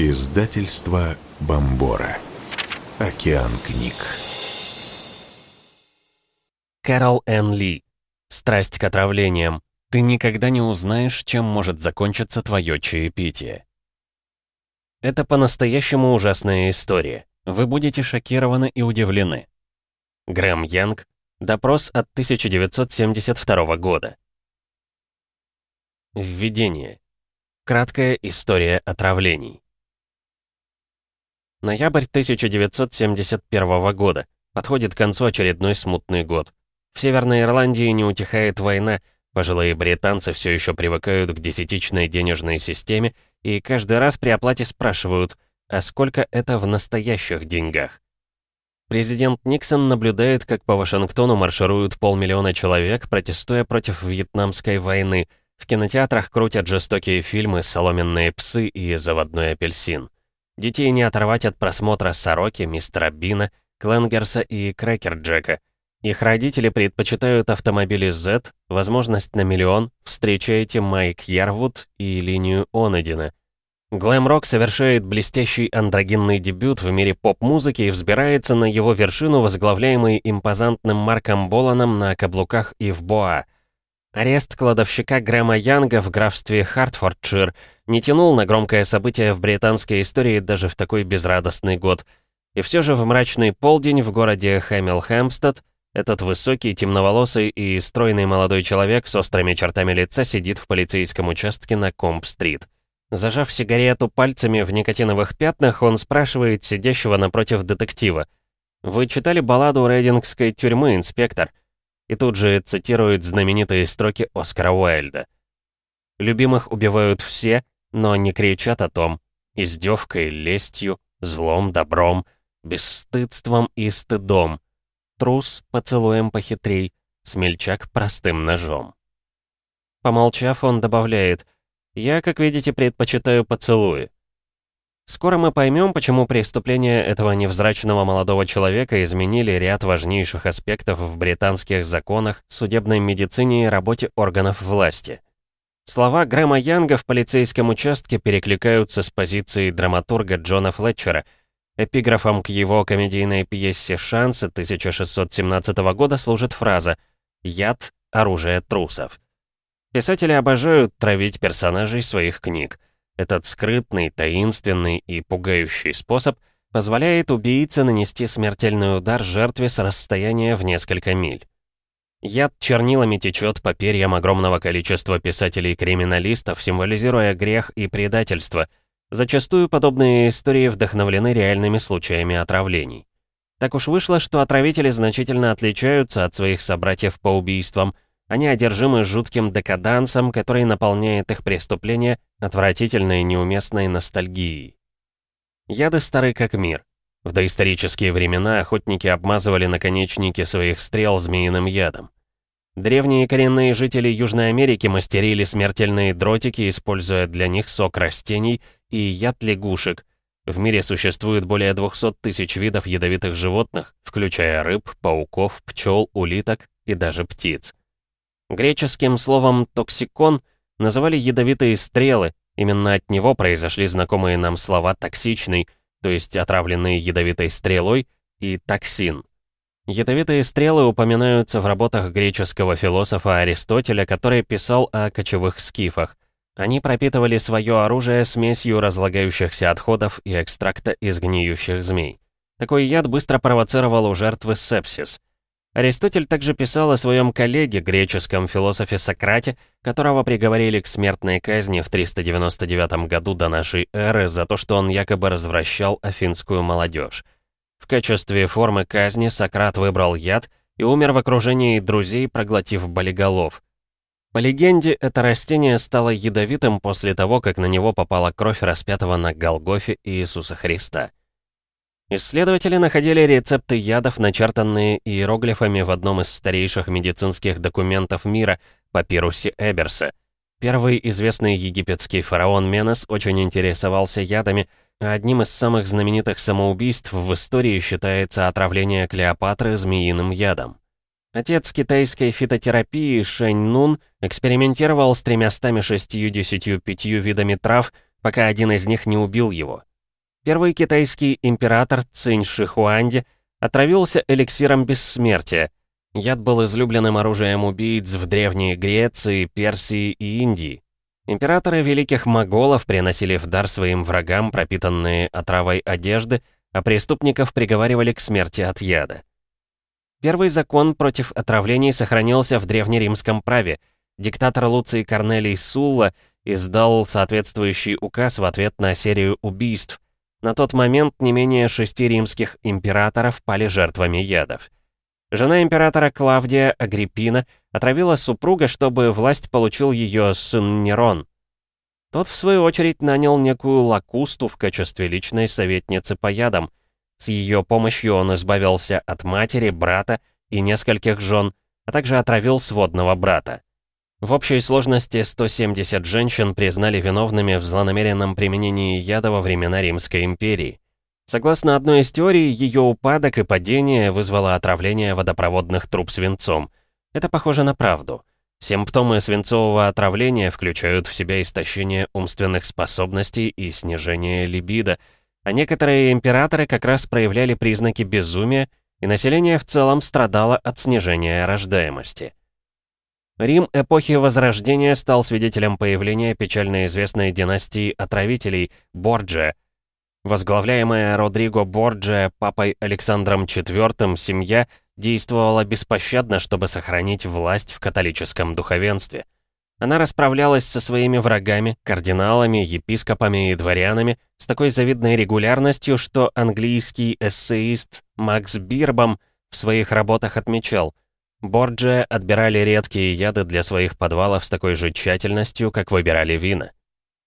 Издательство Бомбора. Океан книг. Кэрол Энн Ли. Страсть к отравлениям. Ты никогда не узнаешь, чем может закончиться твое чаепитие. Это по-настоящему ужасная история. Вы будете шокированы и удивлены. Грэм Янг. Допрос от 1972 года. Введение. Краткая история отравлений. Ноябрь 1971 года. Подходит к концу очередной смутный год. В Северной Ирландии не утихает война, пожилые британцы все еще привыкают к десятичной денежной системе и каждый раз при оплате спрашивают, а сколько это в настоящих деньгах? Президент Никсон наблюдает, как по Вашингтону маршируют полмиллиона человек, протестуя против Вьетнамской войны. В кинотеатрах крутят жестокие фильмы «Соломенные псы» и «Заводной апельсин». Детей не оторвать от просмотра «Сороки», «Мистера Бина», «Кленгерса» и «Крэкер Джека». Их родители предпочитают автомобили Z, возможность на миллион, встречаете Майк Ярвуд и линию Онедина. Глэм-рок совершает блестящий андрогинный дебют в мире поп-музыки и взбирается на его вершину, возглавляемый импозантным Марком Боланом на каблуках и в боа. Арест кладовщика Грэма Янга в графстве Хартфордшир не тянул на громкое событие в британской истории даже в такой безрадостный год. И все же в мрачный полдень в городе Хэмилхэмпстед этот высокий, темноволосый и стройный молодой человек с острыми чертами лица сидит в полицейском участке на Комп-стрит. Зажав сигарету пальцами в никотиновых пятнах, он спрашивает сидящего напротив детектива. «Вы читали балладу Рейдингской тюрьмы, инспектор?» И тут же цитирует знаменитые строки Оскара Уайльда. «Любимых убивают все, но не кричат о том. Издевкой, лестью, злом, добром, бесстыдством и стыдом. Трус поцелуем похитрей, смельчак простым ножом». Помолчав, он добавляет «Я, как видите, предпочитаю поцелуи». Скоро мы поймем, почему преступления этого невзрачного молодого человека изменили ряд важнейших аспектов в британских законах, судебной медицине и работе органов власти. Слова Грэма Янга в полицейском участке перекликаются с позицией драматурга Джона Флетчера. Эпиграфом к его комедийной пьесе «Шансы» 1617 года служит фраза «Яд — оружие трусов». Писатели обожают травить персонажей своих книг. Этот скрытный, таинственный и пугающий способ позволяет убийце нанести смертельный удар жертве с расстояния в несколько миль. Яд чернилами течет по перьям огромного количества писателей-криминалистов, символизируя грех и предательство. Зачастую подобные истории вдохновлены реальными случаями отравлений. Так уж вышло, что отравители значительно отличаются от своих собратьев по убийствам – они одержимы жутким декадансом, который наполняет их преступления отвратительной неуместной ностальгией. Яды стары как мир. В доисторические времена охотники обмазывали наконечники своих стрел змеиным ядом. Древние коренные жители Южной Америки мастерили смертельные дротики, используя для них сок растений и яд лягушек. В мире существует более 200 тысяч видов ядовитых животных, включая рыб, пауков, пчел, улиток и даже птиц. Греческим словом «токсикон» называли ядовитые стрелы, именно от него произошли знакомые нам слова «токсичный», то есть отравленные ядовитой стрелой, и «токсин». Ядовитые стрелы упоминаются в работах греческого философа Аристотеля, который писал о кочевых скифах. Они пропитывали свое оружие смесью разлагающихся отходов и экстракта из гниющих змей. Такой яд быстро провоцировал у жертвы сепсис. Аристотель также писал о своем коллеге, греческом философе Сократе, которого приговорили к смертной казни в 399 году до нашей эры за то, что он якобы развращал афинскую молодежь. В качестве формы казни Сократ выбрал яд и умер в окружении друзей, проглотив болиголов. По легенде, это растение стало ядовитым после того, как на него попала кровь распятого на Голгофе Иисуса Христа. Исследователи находили рецепты ядов, начертанные иероглифами в одном из старейших медицинских документов мира, папирусе Эберса. Первый известный египетский фараон Менес очень интересовался ядами, а одним из самых знаменитых самоубийств в истории считается отравление Клеопатры змеиным ядом. Отец китайской фитотерапии Шэнь Нун экспериментировал с 365 видами трав, пока один из них не убил его. Первый китайский император Цинь Шихуанди отравился эликсиром бессмертия. Яд был излюбленным оружием убийц в Древней Греции, Персии и Индии. Императоры великих моголов приносили в дар своим врагам пропитанные отравой одежды, а преступников приговаривали к смерти от яда. Первый закон против отравлений сохранился в древнеримском праве. Диктатор Луций Корнелий Сулла издал соответствующий указ в ответ на серию убийств. На тот момент не менее шести римских императоров пали жертвами ядов. Жена императора Клавдия Агриппина отравила супруга, чтобы власть получил ее сын Нерон. Тот, в свою очередь, нанял некую Лакусту в качестве личной советницы по ядам, с ее помощью он избавился от матери, брата и нескольких жен, а также отравил сводного брата. В общей сложности 170 женщин признали виновными в злонамеренном применении яда во времена Римской империи. Согласно одной из теорий, ее упадок и падение вызвало отравление водопроводных труб свинцом. Это похоже на правду. Симптомы свинцового отравления включают в себя истощение умственных способностей и снижение либидо – а некоторые императоры как раз проявляли признаки безумия, и население в целом страдало от снижения рождаемости. Рим эпохи Возрождения стал свидетелем появления печально известной династии отравителей Борджия. Возглавляемая Родриго Борджия папой Александром IV семья действовала беспощадно, чтобы сохранить власть в католическом духовенстве – она расправлялась со своими врагами, кардиналами, епископами и дворянами с такой завидной регулярностью, что английский эссеист Макс Бирбом в своих работах отмечал, Борджия отбирали редкие яды для своих подвалов с такой же тщательностью, как выбирали вина.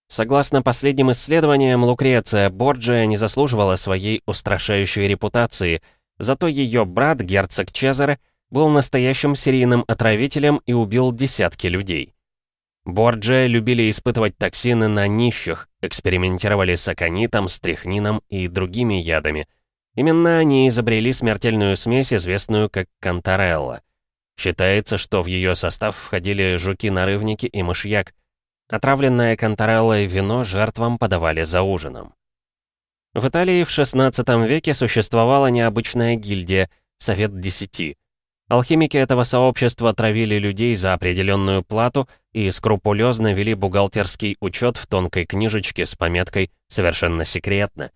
Согласно последним исследованиям, Лукреция Борджия не заслуживала своей устрашающей репутации, зато ее брат, герцог Чезаре, был настоящим серийным отравителем и убил десятки людей. Борджия любили испытывать токсины на нищих, экспериментировали с аконитом, стрихнином и другими ядами. Именно они изобрели смертельную смесь, известную как кантарелла. Считается, что в ее состав входили жуки-нарывники и мышьяк. Отравленное кантареллой вино жертвам подавали за ужином. В Италии в XVI веке существовала необычная гильдия «Совет Десяти», Алхимики этого сообщества травили людей за определенную плату и скрупулезно вели бухгалтерский учет в тонкой книжечке с пометкой «Совершенно секретно».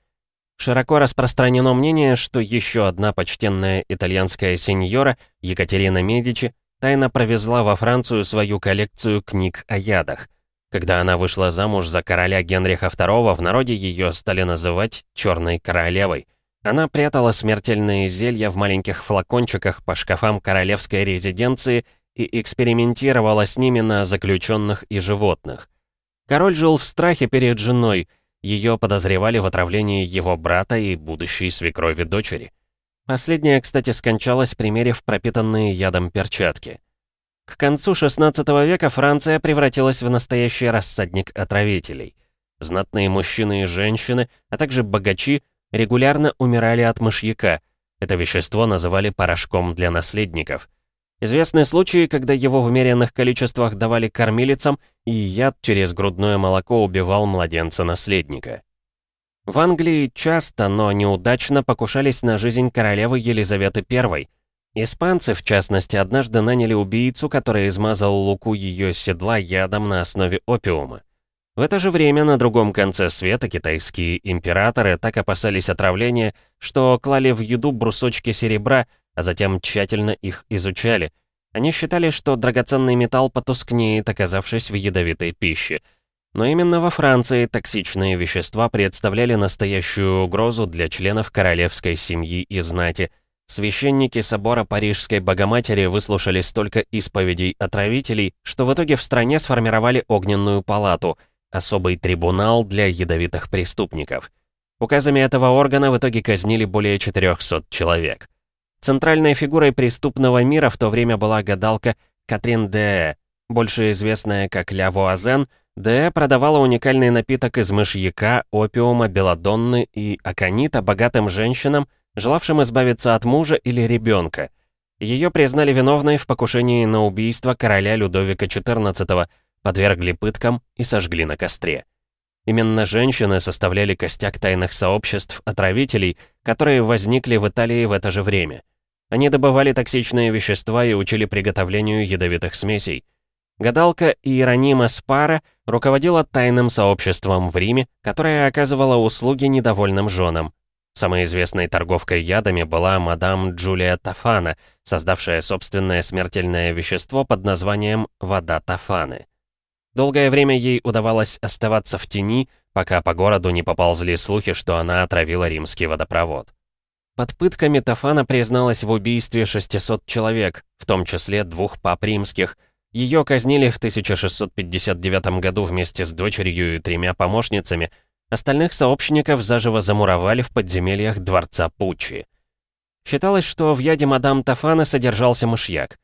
Широко распространено мнение, что еще одна почтенная итальянская сеньора, Екатерина Медичи, тайно провезла во Францию свою коллекцию книг о ядах. Когда она вышла замуж за короля Генриха II, в народе ее стали называть «черной королевой». Она прятала смертельные зелья в маленьких флакончиках по шкафам королевской резиденции и экспериментировала с ними на заключенных и животных. Король жил в страхе перед женой, ее подозревали в отравлении его брата и будущей свекрови дочери. Последняя, кстати, скончалась, примерив пропитанные ядом перчатки. К концу XVI века Франция превратилась в настоящий рассадник отравителей. Знатные мужчины и женщины, а также богачи – регулярно умирали от мышьяка. Это вещество называли порошком для наследников. Известны случаи, когда его в меренных количествах давали кормилицам, и яд через грудное молоко убивал младенца-наследника. В Англии часто, но неудачно покушались на жизнь королевы Елизаветы I. Испанцы, в частности, однажды наняли убийцу, который измазал луку ее седла ядом на основе опиума. В это же время на другом конце света китайские императоры так опасались отравления, что клали в еду брусочки серебра, а затем тщательно их изучали. Они считали, что драгоценный металл потускнеет, оказавшись в ядовитой пище. Но именно во Франции токсичные вещества представляли настоящую угрозу для членов королевской семьи и знати. Священники собора Парижской Богоматери выслушали столько исповедей отравителей, что в итоге в стране сформировали огненную палату — особый трибунал для ядовитых преступников. Указами этого органа в итоге казнили более 400 человек. Центральной фигурой преступного мира в то время была гадалка Катрин Де, больше известная как Ля Вуазен, Де продавала уникальный напиток из мышьяка, опиума, белладонны и аконита богатым женщинам, желавшим избавиться от мужа или ребенка. Ее признали виновной в покушении на убийство короля Людовика XIV, подвергли пыткам и сожгли на костре. Именно женщины составляли костяк тайных сообществ отравителей, которые возникли в Италии в это же время. Они добывали токсичные вещества и учили приготовлению ядовитых смесей. Гадалка Иеронима Спара руководила тайным сообществом в Риме, которое оказывало услуги недовольным женам. Самой известной торговкой ядами была мадам Джулия Тафана, создавшая собственное смертельное вещество под названием «вода Тафаны». Долгое время ей удавалось оставаться в тени, пока по городу не поползли слухи, что она отравила римский водопровод. Под пытками Тафана призналась в убийстве 600 человек, в том числе двух пап римских. Ее казнили в 1659 году вместе с дочерью и тремя помощницами. Остальных сообщников заживо замуровали в подземельях дворца Пуччи. Считалось, что в яде мадам Тафана содержался мышьяк.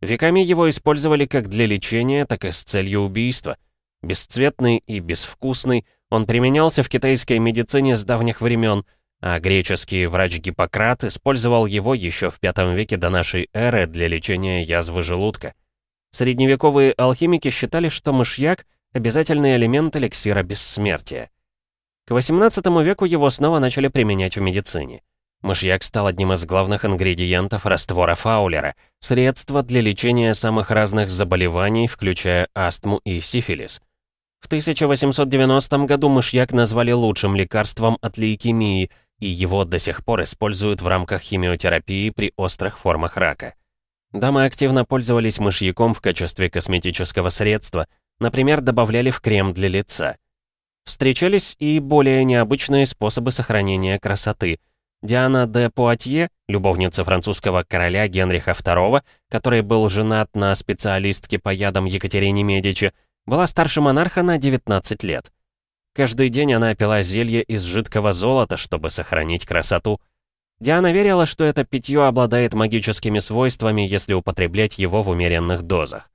Веками его использовали как для лечения, так и с целью убийства. Бесцветный и безвкусный, он применялся в китайской медицине с давних времен, а греческий врач Гиппократ использовал его еще в V веке до нашей эры для лечения язвы желудка. Средневековые алхимики считали, что мышьяк — обязательный элемент эликсира бессмертия. К XVIII веку его снова начали применять в медицине. Мышьяк стал одним из главных ингредиентов раствора фаулера, средства для лечения самых разных заболеваний, включая астму и сифилис. В 1890 году мышьяк назвали лучшим лекарством от лейкемии, и его до сих пор используют в рамках химиотерапии при острых формах рака. Дамы активно пользовались мышьяком в качестве косметического средства, например, добавляли в крем для лица. Встречались и более необычные способы сохранения красоты – Диана де Пуатье, любовница французского короля Генриха II, который был женат на специалистке по ядам Екатерине Медичи, была старше монарха на 19 лет. Каждый день она пила зелье из жидкого золота, чтобы сохранить красоту. Диана верила, что это питье обладает магическими свойствами, если употреблять его в умеренных дозах.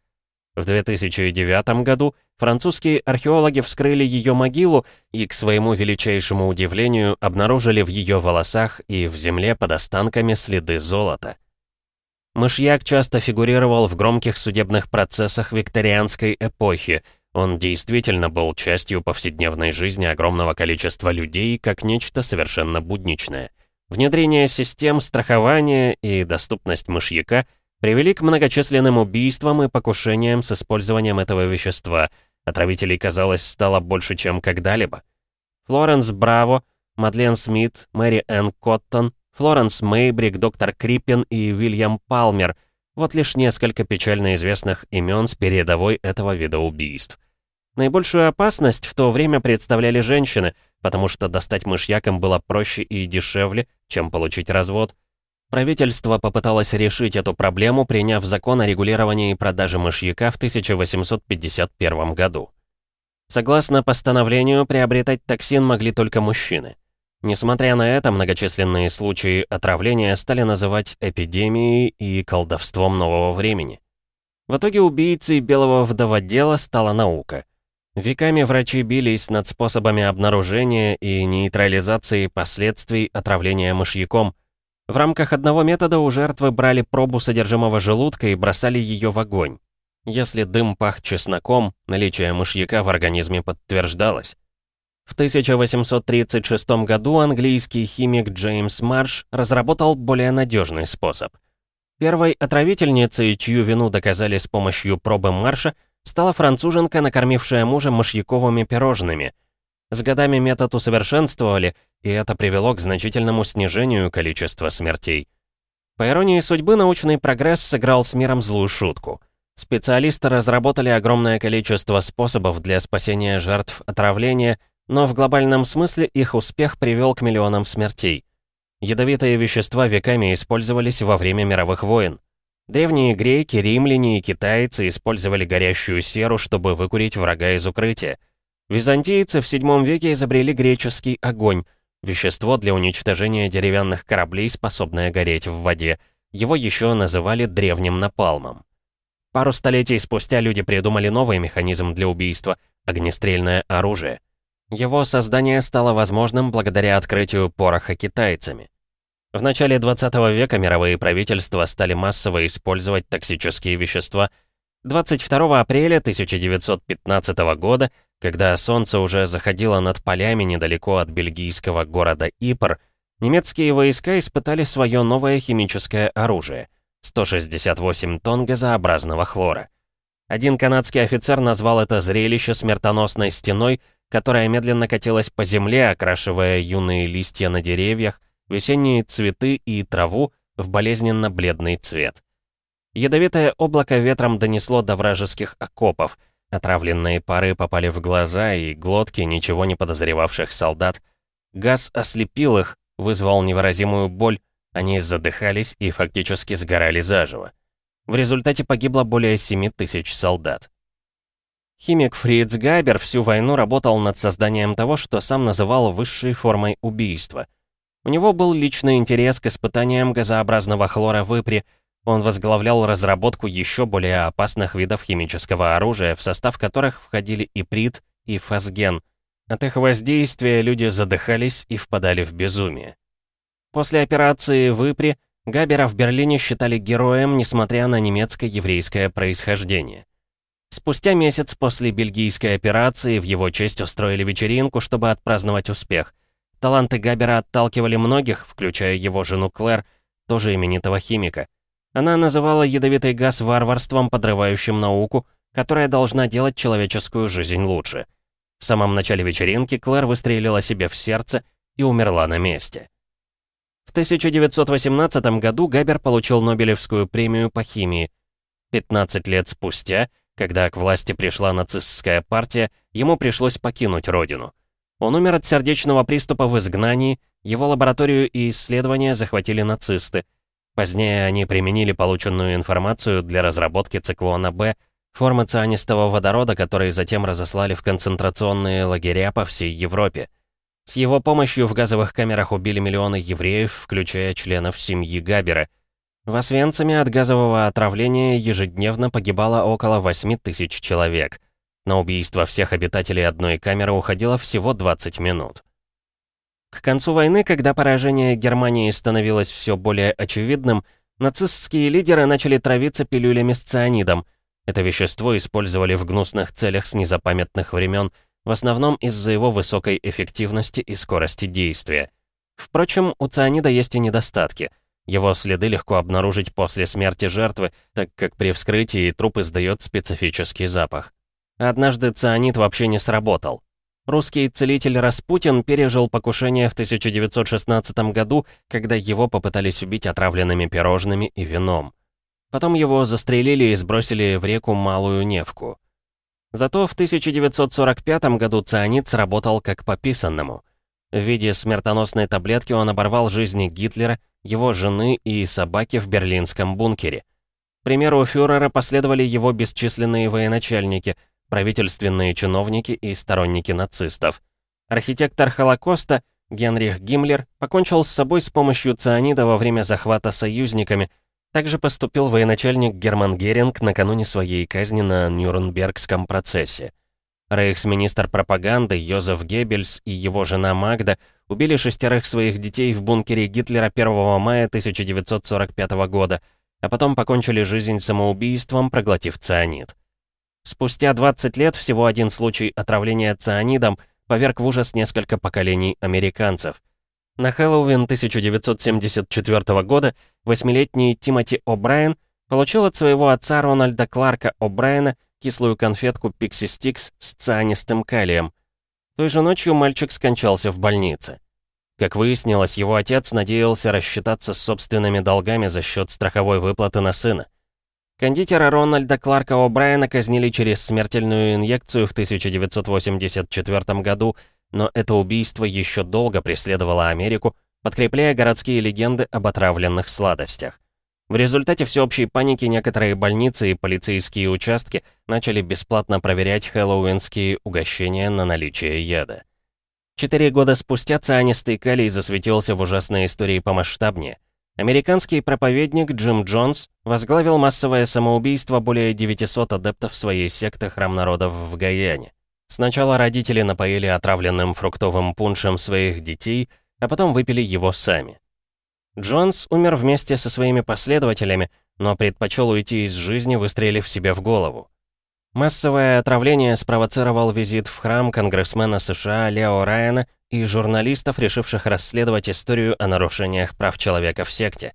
В 2009 году французские археологи вскрыли ее могилу и, к своему величайшему удивлению, обнаружили в ее волосах и в земле под останками следы золота. Мышьяк часто фигурировал в громких судебных процессах викторианской эпохи. Он действительно был частью повседневной жизни огромного количества людей, как нечто совершенно будничное. Внедрение систем страхования и доступность мышьяка – привели к многочисленным убийствам и покушениям с использованием этого вещества. Отравителей, казалось, стало больше, чем когда-либо. Флоренс Браво, Мадлен Смит, Мэри Энн Коттон, Флоренс Мейбрик, доктор Криппин и Уильям Палмер — вот лишь несколько печально известных имен с передовой этого вида убийств. Наибольшую опасность в то время представляли женщины, потому что достать мышьяк им было проще и дешевле, чем получить развод — Правительство попыталось решить эту проблему, приняв закон о регулировании продажи мышьяка в 1851 году. Согласно постановлению, приобретать токсин могли только мужчины. Несмотря на это, многочисленные случаи отравления стали называть эпидемией и колдовством нового времени. В итоге убийцей белого вдоводела стала наука. Веками врачи бились над способами обнаружения и нейтрализации последствий отравления мышьяком – в рамках одного метода у жертвы брали пробу содержимого желудка и бросали ее в огонь. Если дым пах чесноком, наличие мышьяка в организме подтверждалось. В 1836 году английский химик Джеймс Марш разработал более надежный способ. Первой отравительницей, чью вину доказали с помощью пробы Марша, стала француженка, накормившая мужа мышьяковыми пирожными. С годами метод усовершенствовали, и это привело к значительному снижению количества смертей. По иронии судьбы, научный прогресс сыграл с миром злую шутку. Специалисты разработали огромное количество способов для спасения жертв отравления, но в глобальном смысле их успех привел к миллионам смертей. Ядовитые вещества веками использовались во время мировых войн. Древние греки, римляне и китайцы использовали горящую серу, чтобы выкурить врага из укрытия. Византийцы в 7 веке изобрели греческий огонь — Вещество для уничтожения деревянных кораблей, способное гореть в воде. Его еще называли древним напалмом. Пару столетий спустя люди придумали новый механизм для убийства — огнестрельное оружие. Его создание стало возможным благодаря открытию пороха китайцами. В начале 20 века мировые правительства стали массово использовать токсические вещества. 22 апреля 1915 года, когда солнце уже заходило над полями недалеко от бельгийского города Ипр, немецкие войска испытали свое новое химическое оружие — 168 тонн газообразного хлора. Один канадский офицер назвал это зрелище смертоносной стеной, которая медленно катилась по земле, окрашивая юные листья на деревьях, весенние цветы и траву в болезненно-бледный цвет. Ядовитое облако ветром донесло до вражеских окопов. Отравленные пары попали в глаза и глотки ничего не подозревавших солдат. Газ ослепил их, вызвал невыразимую боль, они задыхались и фактически сгорали заживо. В результате погибло более 7 тысяч солдат. Химик Фриц Гайбер всю войну работал над созданием того, что сам называл высшей формой убийства. У него был личный интерес к испытаниям газообразного хлора в Ипре, он возглавлял разработку еще более опасных видов химического оружия, в состав которых входили иприт и фосген. От их воздействия люди задыхались и впадали в безумие. После операции в Ипре Габера в Берлине считали героем, несмотря на немецко-еврейское происхождение. Спустя месяц после бельгийской операции в его честь устроили вечеринку, чтобы отпраздновать успех. Таланты Габера отталкивали многих, включая его жену Клэр, тоже именитого химика. Она называла ядовитый газ варварством, подрывающим науку, которая должна делать человеческую жизнь лучше. В самом начале вечеринки Клэр выстрелила себе в сердце и умерла на месте. В 1918 году Габер получил Нобелевскую премию по химии. 15 лет спустя, когда к власти пришла нацистская партия, ему пришлось покинуть родину. Он умер от сердечного приступа в изгнании, его лабораторию и исследования захватили нацисты – Позднее они применили полученную информацию для разработки циклона Б, формы цианистого водорода, который затем разослали в концентрационные лагеря по всей Европе. С его помощью в газовых камерах убили миллионы евреев, включая членов семьи Габера. В Освенциме от газового отравления ежедневно погибало около 8 тысяч человек. На убийство всех обитателей одной камеры уходило всего 20 минут. К концу войны, когда поражение Германии становилось все более очевидным, нацистские лидеры начали травиться пилюлями с цианидом. Это вещество использовали в гнусных целях с незапамятных времен, в основном из-за его высокой эффективности и скорости действия. Впрочем, у цианида есть и недостатки. Его следы легко обнаружить после смерти жертвы, так как при вскрытии труп издает специфический запах. Однажды цианид вообще не сработал. Русский целитель Распутин пережил покушение в 1916 году, когда его попытались убить отравленными пирожными и вином. Потом его застрелили и сбросили в реку Малую Невку. Зато в 1945 году цианид сработал как по писанному. В виде смертоносной таблетки он оборвал жизни Гитлера, его жены и собаки в берлинском бункере. К примеру фюрера последовали его бесчисленные военачальники – правительственные чиновники и сторонники нацистов. Архитектор Холокоста Генрих Гиммлер покончил с собой с помощью цианида во время захвата союзниками. Также поступил военачальник Герман Геринг накануне своей казни на Нюрнбергском процессе. Рейхсминистр пропаганды Йозеф Геббельс и его жена Магда убили шестерых своих детей в бункере Гитлера 1 мая 1945 года, а потом покончили жизнь самоубийством, проглотив цианид. Спустя 20 лет всего один случай отравления цианидом поверг в ужас несколько поколений американцев. На Хэллоуин 1974 года восьмилетний Тимоти О'Брайен получил от своего отца Рональда Кларка О'Брайена кислую конфетку Пикси Стикс с цианистым калием. Той же ночью мальчик скончался в больнице. Как выяснилось, его отец надеялся рассчитаться с собственными долгами за счет страховой выплаты на сына. Кондитера Рональда Кларка О'Брайена казнили через смертельную инъекцию в 1984 году, но это убийство еще долго преследовало Америку, подкрепляя городские легенды об отравленных сладостях. В результате всеобщей паники некоторые больницы и полицейские участки начали бесплатно проверять хэллоуинские угощения на наличие яда. Четыре года спустя цианистый калий засветился в ужасной истории помасштабнее – Американский проповедник Джим Джонс возглавил массовое самоубийство более 900 адептов своей секты Храм Народов в Гаяне. Сначала родители напоили отравленным фруктовым пуншем своих детей, а потом выпили его сами. Джонс умер вместе со своими последователями, но предпочел уйти из жизни, выстрелив себе в голову. Массовое отравление спровоцировал визит в храм конгрессмена США Лео Райана и журналистов, решивших расследовать историю о нарушениях прав человека в секте.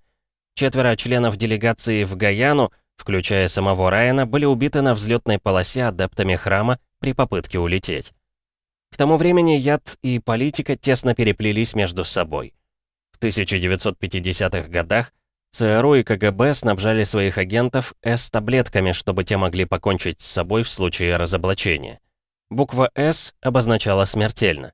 Четверо членов делегации в Гаяну, включая самого Райана, были убиты на взлетной полосе адептами храма при попытке улететь. К тому времени яд и политика тесно переплелись между собой. В 1950-х годах ЦРУ и КГБ снабжали своих агентов С-таблетками, чтобы те могли покончить с собой в случае разоблачения. Буква «С» обозначала смертельно.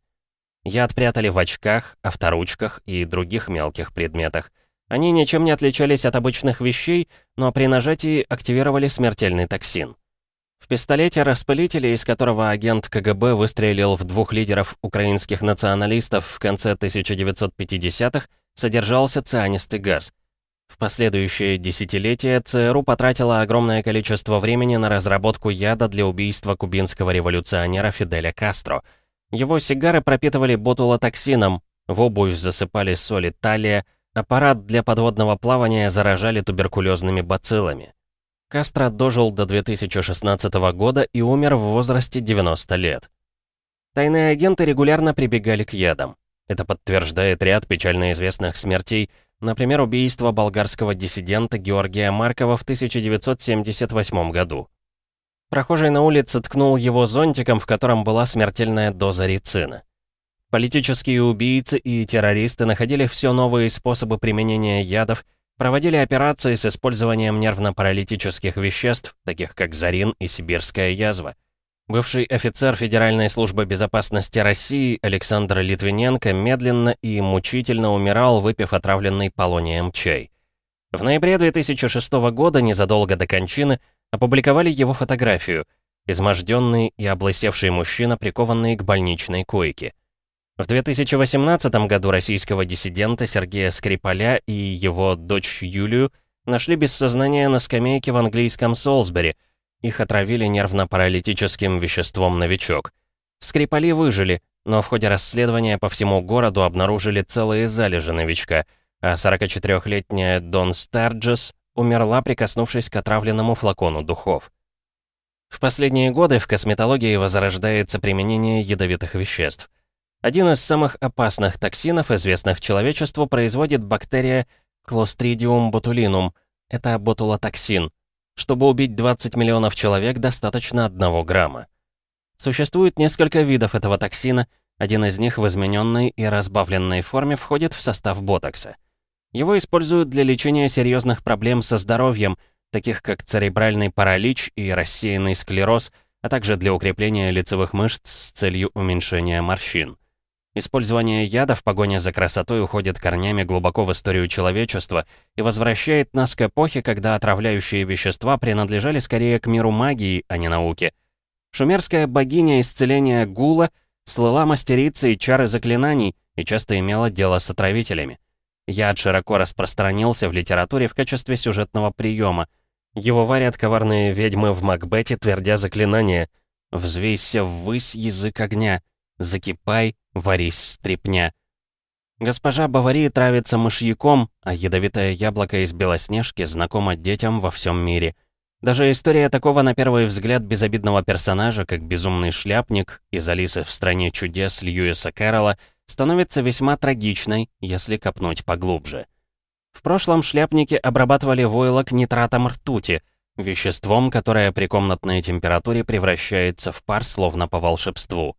Яд прятали в очках, авторучках и других мелких предметах. Они ничем не отличались от обычных вещей, но при нажатии активировали смертельный токсин. В пистолете распылителя, из которого агент КГБ выстрелил в двух лидеров украинских националистов в конце 1950-х, содержался цианистый газ. В последующее десятилетие ЦРУ потратила огромное количество времени на разработку яда для убийства кубинского революционера Фиделя Кастро. Его сигары пропитывали ботулотоксином, в обувь засыпали соли талия, аппарат для подводного плавания заражали туберкулезными бациллами. Кастро дожил до 2016 года и умер в возрасте 90 лет. Тайные агенты регулярно прибегали к ядам. Это подтверждает ряд печально известных смертей, Например, убийство болгарского диссидента Георгия Маркова в 1978 году. Прохожий на улице ткнул его зонтиком, в котором была смертельная доза рицина. Политические убийцы и террористы находили все новые способы применения ядов, проводили операции с использованием нервно-паралитических веществ, таких как зарин и сибирская язва. Бывший офицер Федеральной службы безопасности России Александр Литвиненко медленно и мучительно умирал, выпив отравленный полонием чай. В ноябре 2006 года, незадолго до кончины, опубликовали его фотографию. Изможденный и облысевший мужчина, прикованный к больничной койке. В 2018 году российского диссидента Сергея Скрипаля и его дочь Юлию нашли без сознания на скамейке в английском Солсбери – их отравили нервно-паралитическим веществом «Новичок». Скрипали выжили, но в ходе расследования по всему городу обнаружили целые залежи «Новичка», а 44-летняя Дон Старджес умерла, прикоснувшись к отравленному флакону духов. В последние годы в косметологии возрождается применение ядовитых веществ. Один из самых опасных токсинов, известных человечеству, производит бактерия Clostridium botulinum. Это ботулотоксин. Чтобы убить 20 миллионов человек, достаточно 1 грамма. Существует несколько видов этого токсина, один из них в измененной и разбавленной форме входит в состав ботокса. Его используют для лечения серьезных проблем со здоровьем, таких как церебральный паралич и рассеянный склероз, а также для укрепления лицевых мышц с целью уменьшения морщин. Использование яда в погоне за красотой уходит корнями глубоко в историю человечества и возвращает нас к эпохе, когда отравляющие вещества принадлежали скорее к миру магии, а не науке. Шумерская богиня исцеления Гула слыла мастерицей чары заклинаний и часто имела дело с отравителями. Яд широко распространился в литературе в качестве сюжетного приема. Его варят коварные ведьмы в Макбете, твердя заклинание «Взвейся ввысь язык огня», «Закипай, варись стрепня». Госпожа Бавари травится мышьяком, а ядовитое яблоко из Белоснежки знакомо детям во всем мире. Даже история такого, на первый взгляд, безобидного персонажа, как безумный шляпник из «Алисы в стране чудес» Льюиса Кэрролла, становится весьма трагичной, если копнуть поглубже. В прошлом шляпники обрабатывали войлок нитратом ртути, веществом, которое при комнатной температуре превращается в пар, словно по волшебству.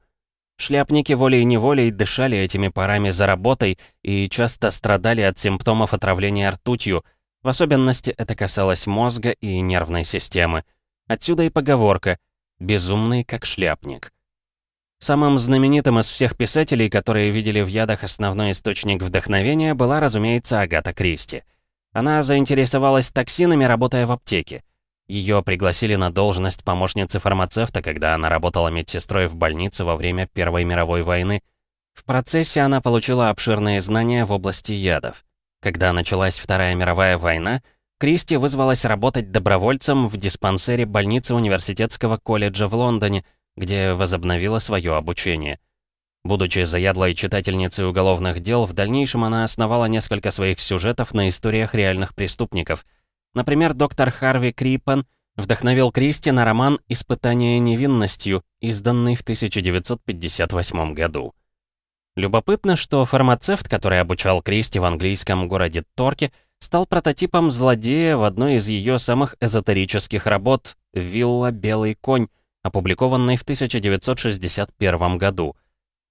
Шляпники волей-неволей дышали этими парами за работой и часто страдали от симптомов отравления ртутью. В особенности это касалось мозга и нервной системы. Отсюда и поговорка «безумный как шляпник». Самым знаменитым из всех писателей, которые видели в ядах основной источник вдохновения, была, разумеется, Агата Кристи. Она заинтересовалась токсинами, работая в аптеке. Ее пригласили на должность помощницы фармацевта, когда она работала медсестрой в больнице во время Первой мировой войны. В процессе она получила обширные знания в области ядов. Когда началась Вторая мировая война, Кристи вызвалась работать добровольцем в диспансере больницы университетского колледжа в Лондоне, где возобновила свое обучение. Будучи заядлой читательницей уголовных дел, в дальнейшем она основала несколько своих сюжетов на историях реальных преступников — Например, доктор Харви Крипен вдохновил Кристи на роман «Испытание невинностью», изданный в 1958 году. Любопытно, что фармацевт, который обучал Кристи в английском городе Торке, стал прототипом злодея в одной из ее самых эзотерических работ «Вилла Белый конь», опубликованной в 1961 году.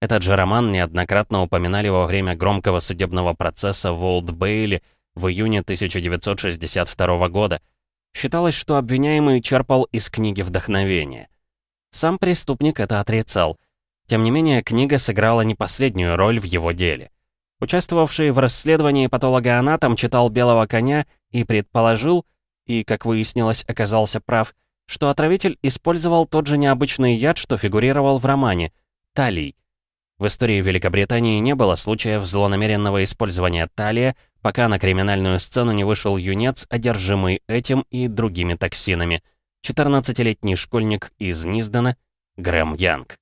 Этот же роман неоднократно упоминали во время громкого судебного процесса в Олд-Бейли в июне 1962 года. Считалось, что обвиняемый черпал из книги вдохновения. Сам преступник это отрицал. Тем не менее, книга сыграла не последнюю роль в его деле. Участвовавший в расследовании патологоанатом читал «Белого коня» и предположил, и, как выяснилось, оказался прав, что отравитель использовал тот же необычный яд, что фигурировал в романе — талий. В истории Великобритании не было случаев злонамеренного использования талия, пока на криминальную сцену не вышел юнец, одержимый этим и другими токсинами. 14-летний школьник из Низдена Грэм Янг.